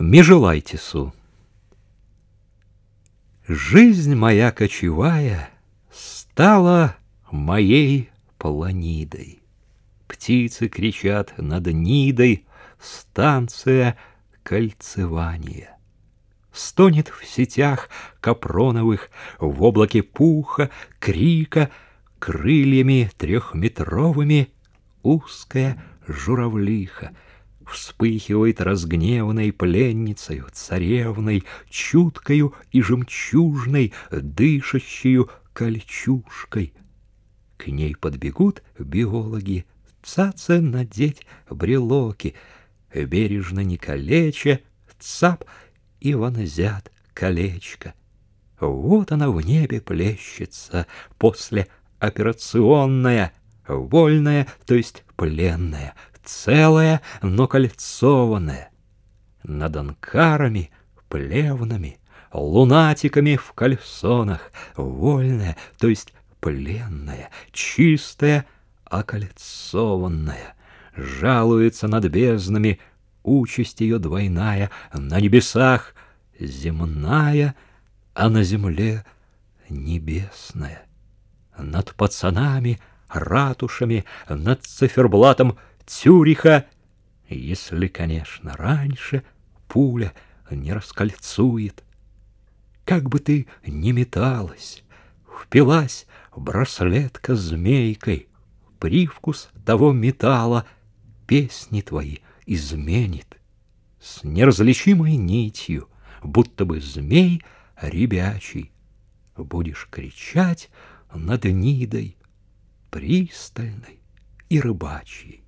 Межелайтису. Жизнь моя кочевая стала моей планидой. Птицы кричат над Нидой, станция кольцевания. Стонет в сетях капроновых, в облаке пуха, крика, крыльями трехметровыми узкая журавлиха — вспыхивает разгневанной пленницею, царевной, чуткою и жемчужной, дышащую кольчушкой. К ней подбегут биологи, цаца надеть брелоки, бережно не калеча, цап и вонзят колечко. Вот она в небе плещется, после операционная, вольная, то есть пленная, целое, но кольцованное. Над анкарами, плевнами, лунатиками в кальсонах, вольное, то есть пленное, чистое, окольцованное, жалуется над безднами, участь ее двойная, на небесах земная, а на земле небесная. Над пацанами, ратушами, над циферблатом — Цюриха, если, конечно, раньше пуля не раскольцует. Как бы ты ни металась, впилась браслетка змейкой, привкус того металла песни твои изменит. С неразличимой нитью, будто бы змей ребячий, будешь кричать над нидой пристальной и рыбачьей.